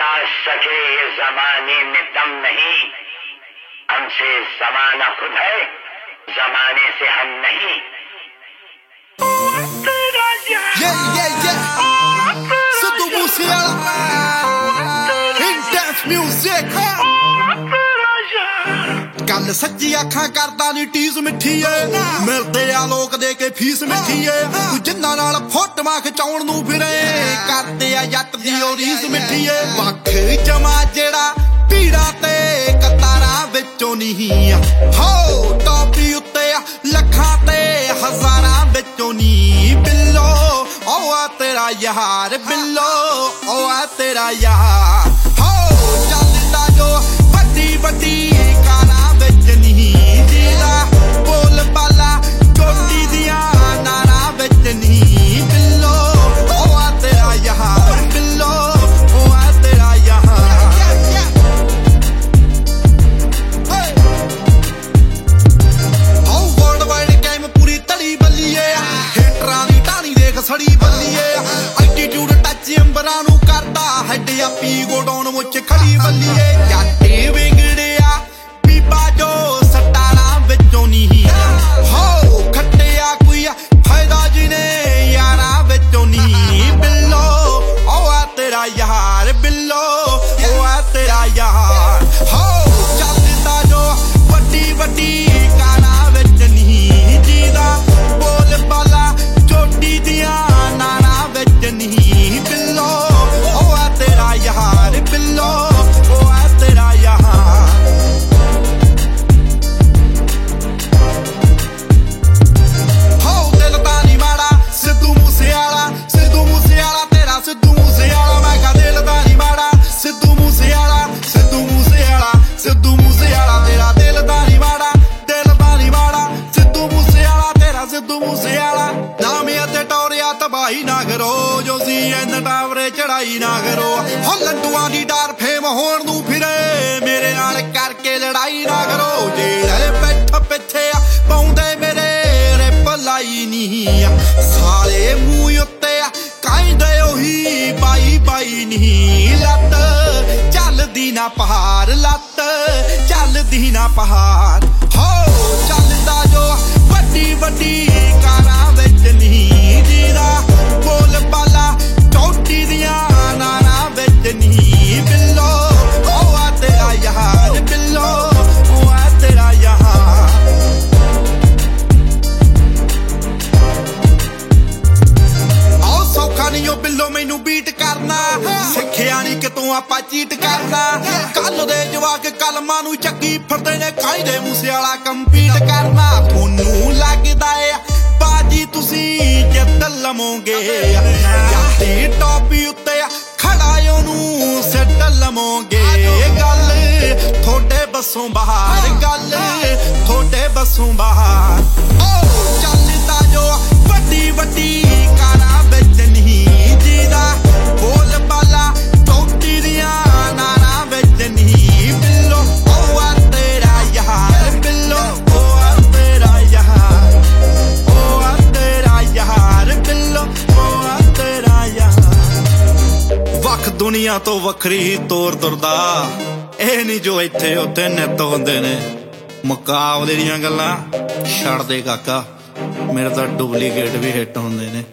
मिटा सके ये जमाने में दम नहीं हमसे जमाना खुद है जमाने से हम नहीं Yeah, yeah, yeah. Sido Musiala. In dance music. ਗੱਲ ਸੱਚੀ ਅੱਖਾਂ ਕਰਦਾ ਨਹੀਂ ਟੀਜ਼ ਮਿੱਠੀ ਏ। ਮਿਲਦੇ ਆ ਲੋਕ ਦੇ ਕੇ ਫੀਸ ਮਿੱਠੀ ਏ। ਤੂੰ ਜਿੰਨਾਂ ਨਾਲ ਫੋਟੋਆਂ ਖਿਚਾਉਣ ਨੂੰ ਫਿਰੇ। ਕਰਦੇ ਆ ਜੱਟ ਦੀ ਉਹ ਰੀਸ ਮਿੱਠੀ ਏ। ਵੱਖ ਜਮਾ ਜਿਹੜਾ ਪੀੜਾ ਤੇ ਕਤਾਰਾਂ ਵਿੱਚੋਂ ਨਹੀਂ ਆ। ਹੋ, ਟੋਪੀ ਉੱਤੇ ਲੱਖਾਂ ਤੇ ਹਜ਼ਾਰਾਂ ਵਿੱਚੋਂ ਨਹੀਂ ਬਿੱਲੋ। ਓ ਆ ਤੇਰਾ ਯਾਰ ਬਿੱਲੋ, ਉਹ ਆ ਤੇਰਾ ਯਾਰ ਕਰੋ ਜੋ ਸੀ ਚੜਾਈ ਨਾ ਕਰੋ। ਹੋ ਲੰਡੂਆਂ ਦੀ ਡਰ ਫੇਮ ਹੋਣ ਨੂੰ ਫਿਰੇ। ਮੇਰੇ ਨਾਲ ਕਰਕੇ ਲੜਾਈ ਨਾ ਕਰੋ। ਜਿਹੜੇ ਬੈਠ ਪਿੱਛੇ ਆ, ਪਾਉਂਦੇ ਮੇਰੇ ਰਿਪ ਲਾਈ ਨਹੀਂ ਆ। ਸਾਲੇ ਮੂੰਹ ਉੱਤੇ ਆ ਕਹਿੰਦੇ ਉਹੀ ਬਾਈ ਬਾਈ ਨਹੀਂ। ਲੱਤ ਚੱਲਦੀ ਨਾ ਪਹਾੜ, ਲੱਤ ਚੱਲਦੀ ਨਾ ਪਹਾੜ। ਹੋ ਸਿੱਖਿਆ ਆਪਾਂ ਚੀਟ ਕਰਨਾ। ਕੱਲ ਦੇ ਜਵਾਕ ਕਲਮਾਂ ਨੂੰ ਚੱਕੀ ਫਿਰਦੇ ਨੇ ਕਾਇਦੇ ਮੂਸੇ ਵਾਲਾ ਕੰਪੀਟ ਕਰਨਾ। ਤੁਹਾਨੂੰ ਲੱਗਦਾ ਏ ਬਾਜੀ ਤੁਸੀਂ ਜਿੱਤ ਲਵੋਗੇ। ਜਾਂਦੀ ਟੋਪੀ ਉੱਤੇ ਖੜਾ ਉਹਨੂੰ ਸਿੱਟ ਲਵੋਗੇ। ਗੱਲ ਥੋੜੇ ਬੱਸੋਂ ਬਾਹਰ ਗੱਲ ਥੋੜੇ ਬੱਸੋਂ ਬਾਹਰ। ਦੁਨੀਆ ਤੋਂ ਵੱਖਰੀ ਤੋਰ ਤੁਰਦਾ। ਇਹ ਨਹੀਂ ਜੋ ਇੱਥੇ ਉੱਥੇ ਨਿੱਤ ਹੁੰਦੇ ਨੇ। ਮੁਕਾਬਲੇ ਦੀਆਂ ਗੱਲਾਂ ਛੱਡ ਦੇ ਕਾਕਾ। ਮੇਰੇ ਤਾਂ ਡੁਪਲੀਕੇਟ ਵੀ ਹਿੱਟ ਹੁੰਦੇ ਨੇ।